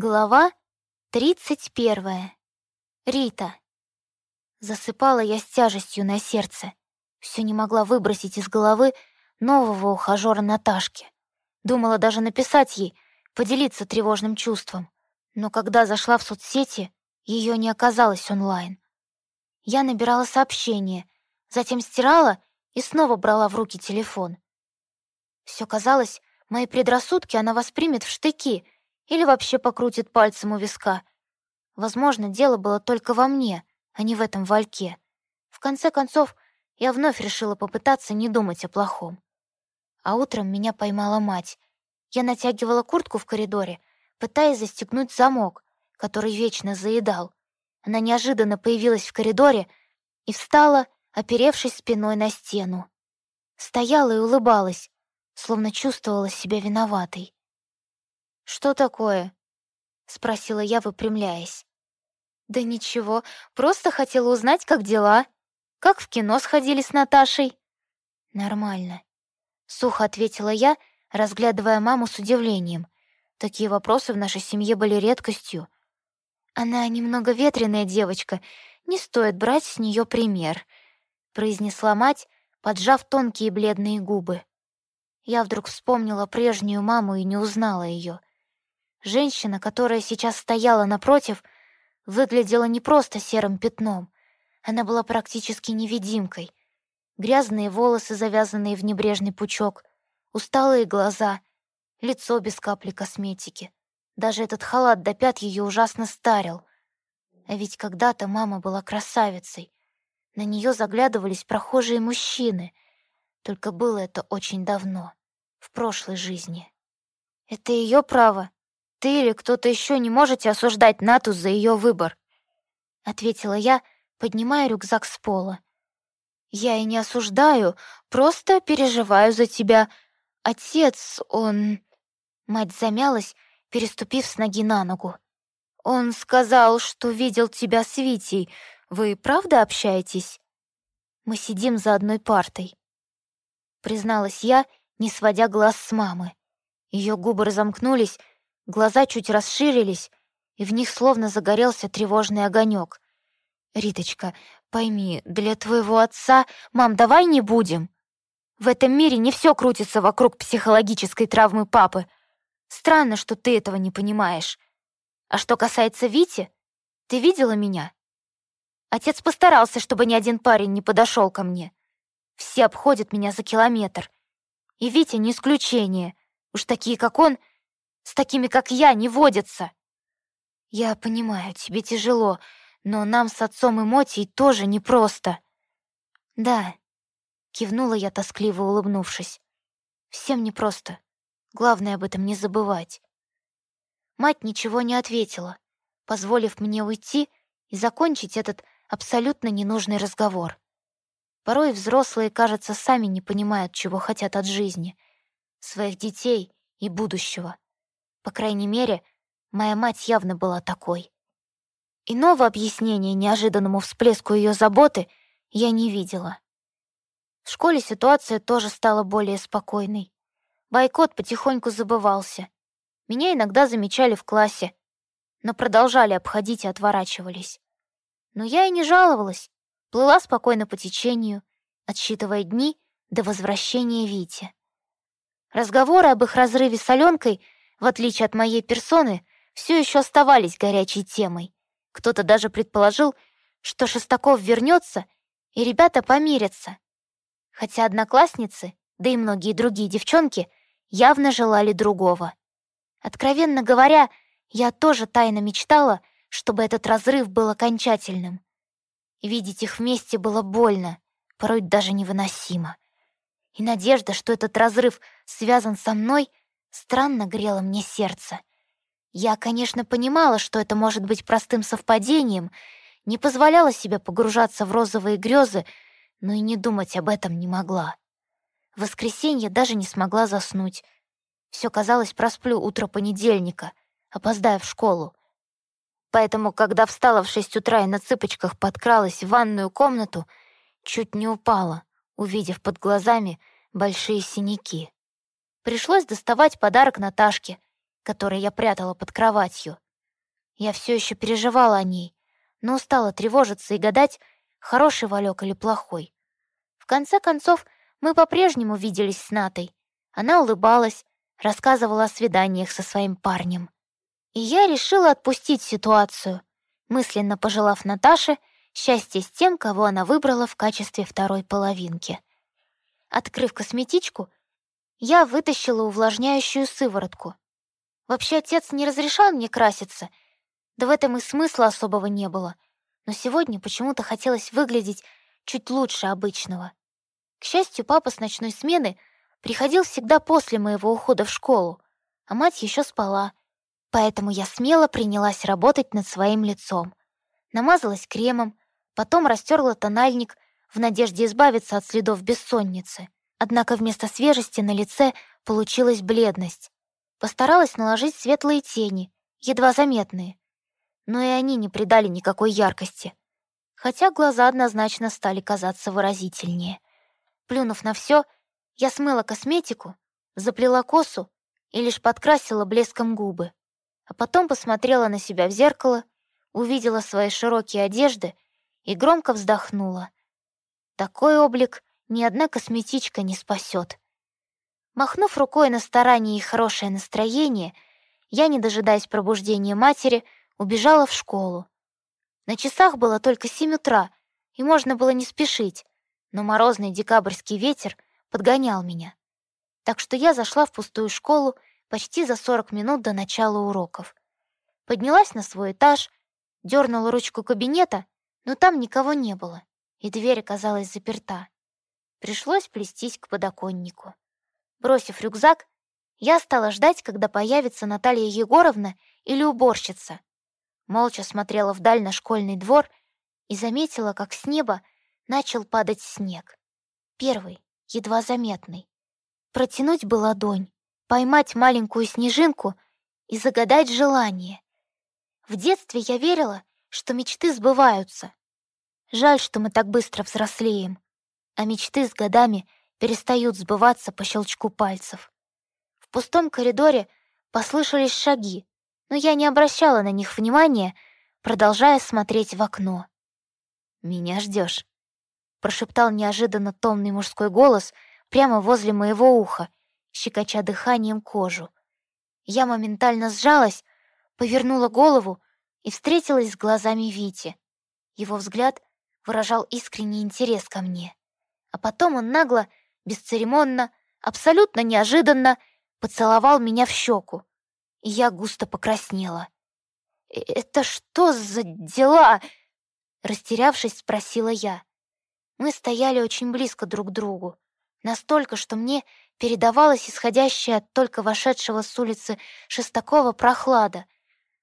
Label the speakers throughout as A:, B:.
A: Глава тридцать первая. Рита. Засыпала я с тяжестью на сердце. Все не могла выбросить из головы нового ухажера Наташки. Думала даже написать ей, поделиться тревожным чувством. Но когда зашла в соцсети, ее не оказалось онлайн. Я набирала сообщение, затем стирала и снова брала в руки телефон. Все казалось, мои предрассудки она воспримет в штыки — или вообще покрутит пальцем у виска. Возможно, дело было только во мне, а не в этом вальке. В конце концов, я вновь решила попытаться не думать о плохом. А утром меня поймала мать. Я натягивала куртку в коридоре, пытаясь застегнуть замок, который вечно заедал. Она неожиданно появилась в коридоре и встала, оперевшись спиной на стену. Стояла и улыбалась, словно чувствовала себя виноватой. «Что такое?» — спросила я, выпрямляясь. «Да ничего, просто хотела узнать, как дела. Как в кино сходили с Наташей?» «Нормально», — сухо ответила я, разглядывая маму с удивлением. Такие вопросы в нашей семье были редкостью. «Она немного ветреная девочка, не стоит брать с нее пример», — произнесла мать, поджав тонкие бледные губы. Я вдруг вспомнила прежнюю маму и не узнала ее. Женщина, которая сейчас стояла напротив, выглядела не просто серым пятном. Она была практически невидимкой. Грязные волосы, завязанные в небрежный пучок, усталые глаза, лицо без капли косметики. Даже этот халат до пят ее ужасно старил. А ведь когда-то мама была красавицей. На нее заглядывались прохожие мужчины. Только было это очень давно, в прошлой жизни. Это ее право ты или кто-то еще не можете осуждать Нату за ее выбор», — ответила я, поднимая рюкзак с пола. «Я и не осуждаю, просто переживаю за тебя. Отец, он...» Мать замялась, переступив с ноги на ногу. «Он сказал, что видел тебя с Витей. Вы правда общаетесь?» «Мы сидим за одной партой», — призналась я, не сводя глаз с мамы. Ее губы разомкнулись, Глаза чуть расширились, и в них словно загорелся тревожный огонек. «Риточка, пойми, для твоего отца... Мам, давай не будем!» В этом мире не все крутится вокруг психологической травмы папы. Странно, что ты этого не понимаешь. А что касается Вити, ты видела меня? Отец постарался, чтобы ни один парень не подошел ко мне. Все обходят меня за километр. И Витя не исключение. Уж такие, как он, с такими, как я, не водятся. Я понимаю, тебе тяжело, но нам с отцом и Мотей тоже непросто. Да, кивнула я, тоскливо улыбнувшись. Всем непросто. Главное об этом не забывать. Мать ничего не ответила, позволив мне уйти и закончить этот абсолютно ненужный разговор. Порой взрослые, кажется, сами не понимают, чего хотят от жизни, своих детей и будущего. По крайней мере, моя мать явно была такой. Иного объяснения неожиданному всплеску ее заботы я не видела. В школе ситуация тоже стала более спокойной. Бойкот потихоньку забывался. Меня иногда замечали в классе, но продолжали обходить и отворачивались. Но я и не жаловалась, плыла спокойно по течению, отсчитывая дни до возвращения Вити. Разговоры об их разрыве с Аленкой — в отличие от моей персоны, все еще оставались горячей темой. Кто-то даже предположил, что Шестаков вернется, и ребята помирятся. Хотя одноклассницы, да и многие другие девчонки, явно желали другого. Откровенно говоря, я тоже тайно мечтала, чтобы этот разрыв был окончательным. Видеть их вместе было больно, порой даже невыносимо. И надежда, что этот разрыв связан со мной, странно грело мне сердце. Я, конечно, понимала, что это может быть простым совпадением, не позволяла себе погружаться в розовые грезы, но и не думать об этом не могла. В воскресенье даже не смогла заснуть. Все казалось, просплю утро понедельника, опоздая в школу. Поэтому, когда встала в шесть утра и на цыпочках подкралась в ванную комнату, чуть не упала, увидев под глазами большие синяки. Пришлось доставать подарок Наташке, который я прятала под кроватью. Я все еще переживала о ней, но устала тревожиться и гадать, хороший Валек или плохой. В конце концов, мы по-прежнему виделись с Натой. Она улыбалась, рассказывала о свиданиях со своим парнем. И я решила отпустить ситуацию, мысленно пожелав Наташе счастья с тем, кого она выбрала в качестве второй половинки. Открыв косметичку, я вытащила увлажняющую сыворотку. Вообще отец не разрешал мне краситься, да в этом и смысла особого не было. Но сегодня почему-то хотелось выглядеть чуть лучше обычного. К счастью, папа с ночной смены приходил всегда после моего ухода в школу, а мать еще спала, поэтому я смело принялась работать над своим лицом. Намазалась кремом, потом растерла тональник в надежде избавиться от следов бессонницы. Однако вместо свежести на лице получилась бледность. Постаралась наложить светлые тени, едва заметные. Но и они не придали никакой яркости. Хотя глаза однозначно стали казаться выразительнее. Плюнув на все, я смыла косметику, заплела косу и лишь подкрасила блеском губы. А потом посмотрела на себя в зеркало, увидела свои широкие одежды и громко вздохнула. Такой облик ни одна косметичка не спасет. Махнув рукой на старание и хорошее настроение, я, не дожидаясь пробуждения матери, убежала в школу. На часах было только семь утра, и можно было не спешить, но морозный декабрьский ветер подгонял меня. Так что я зашла в пустую школу почти за 40 минут до начала уроков. Поднялась на свой этаж, дернула ручку кабинета, но там никого не было, и дверь оказалась заперта. Пришлось плестись к подоконнику. Бросив рюкзак, я стала ждать, когда появится Наталья Егоровна или уборщица. Молча смотрела вдаль на школьный двор и заметила, как с неба начал падать снег. Первый, едва заметный. Протянуть бы ладонь, поймать маленькую снежинку и загадать желание. В детстве я верила, что мечты сбываются. Жаль, что мы так быстро взрослеем, а мечты с годами перестают сбываться по щелчку пальцев. В пустом коридоре послышались шаги, но я не обращала на них внимания, продолжая смотреть в окно. «Меня ждешь? прошептал неожиданно томный мужской голос прямо возле моего уха, щекоча дыханием кожу. Я моментально сжалась, повернула голову и встретилась с глазами Вити. Его взгляд выражал искренний интерес ко мне. А потом он нагло, бесцеремонно, абсолютно неожиданно поцеловал меня в щеку, и я густо покраснела. «Э, «Это что за дела?» Растерявшись, спросила я. Мы стояли очень близко друг к другу, настолько, что мне передавалась исходящая от только вошедшего с улицы Шестакова прохлада,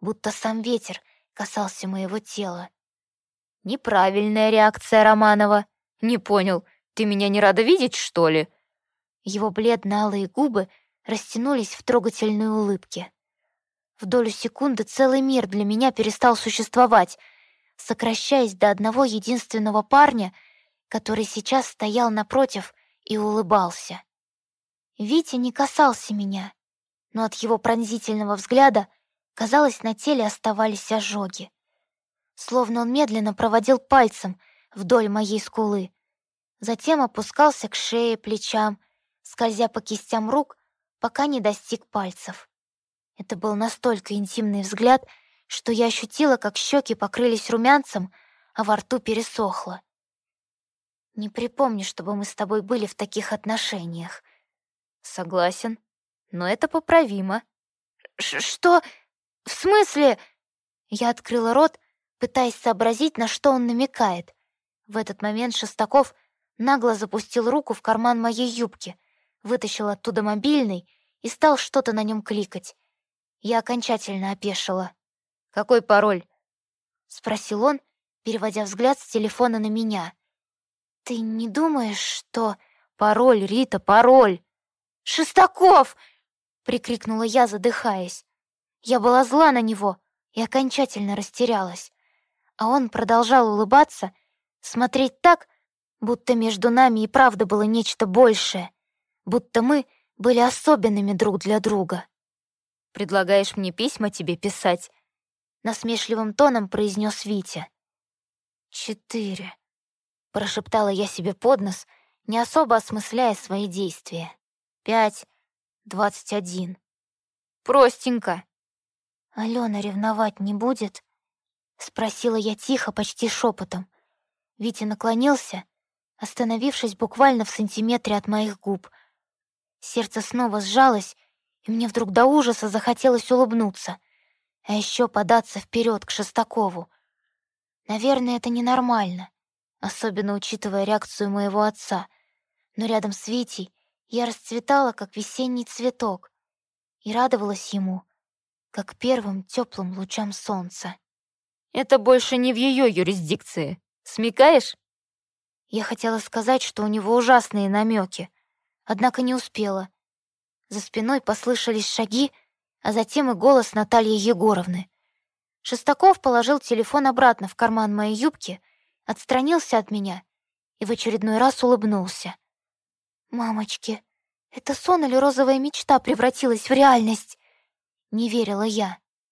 A: будто сам ветер касался моего тела. «Неправильная реакция Романова. Не понял, ты меня не рада видеть, что ли?» Его бледно-алые губы растянулись в трогательной улыбке. В долю секунды целый мир для меня перестал существовать, сокращаясь до одного единственного парня — который сейчас стоял напротив и улыбался. Витя не касался меня, но от его пронзительного взгляда, казалось, на теле оставались ожоги. Словно он медленно проводил пальцем вдоль моей скулы, затем опускался к шее, плечам, скользя по кистям рук, пока не достиг пальцев. Это был настолько интимный взгляд, что я ощутила, как щеки покрылись румянцем, а во рту пересохло. Не припомню, чтобы мы с тобой были в таких отношениях. Согласен, но это поправимо. Ш что? В смысле? Я открыла рот, пытаясь сообразить, на что он намекает. В этот момент Шестаков нагло запустил руку в карман моей юбки, вытащил оттуда мобильный и стал что-то на нем кликать. Я окончательно опешила. «Какой пароль?» — спросил он, переводя взгляд с телефона на меня. «Ты не думаешь, что...» «Пароль, Рита, пароль!» «Шестаков!» — прикрикнула я, задыхаясь. Я была зла на него и окончательно растерялась. А он продолжал улыбаться, смотреть так, будто между нами и правда было нечто большее, будто мы были особенными друг для друга. «Предлагаешь мне письма тебе писать?» насмешливым тоном произнес Витя. «Четыре», — прошептала я себе под нос, не особо осмысляя свои действия. «Пять, двадцать один». «Простенько». «Алена ревновать не будет?» — спросила я тихо, почти шепотом. Витя наклонился, остановившись буквально в сантиметре от моих губ. Сердце снова сжалось, и мне вдруг до ужаса захотелось улыбнуться, а еще податься вперед к Шестакову. Наверное, это ненормально, особенно учитывая реакцию моего отца, но рядом с Витей я расцветала, как весенний цветок, и радовалась ему, как первым теплым лучам солнца. «Это больше не в ее юрисдикции. Смекаешь?» Я хотела сказать, что у него ужасные намеки, однако не успела. За спиной послышались шаги, а затем и голос Натальи Егоровны. Шестаков положил телефон обратно в карман моей юбки, отстранился от меня и в очередной раз улыбнулся. «Мамочки, это сон или розовая мечта превратилась в реальность?» Не верила я.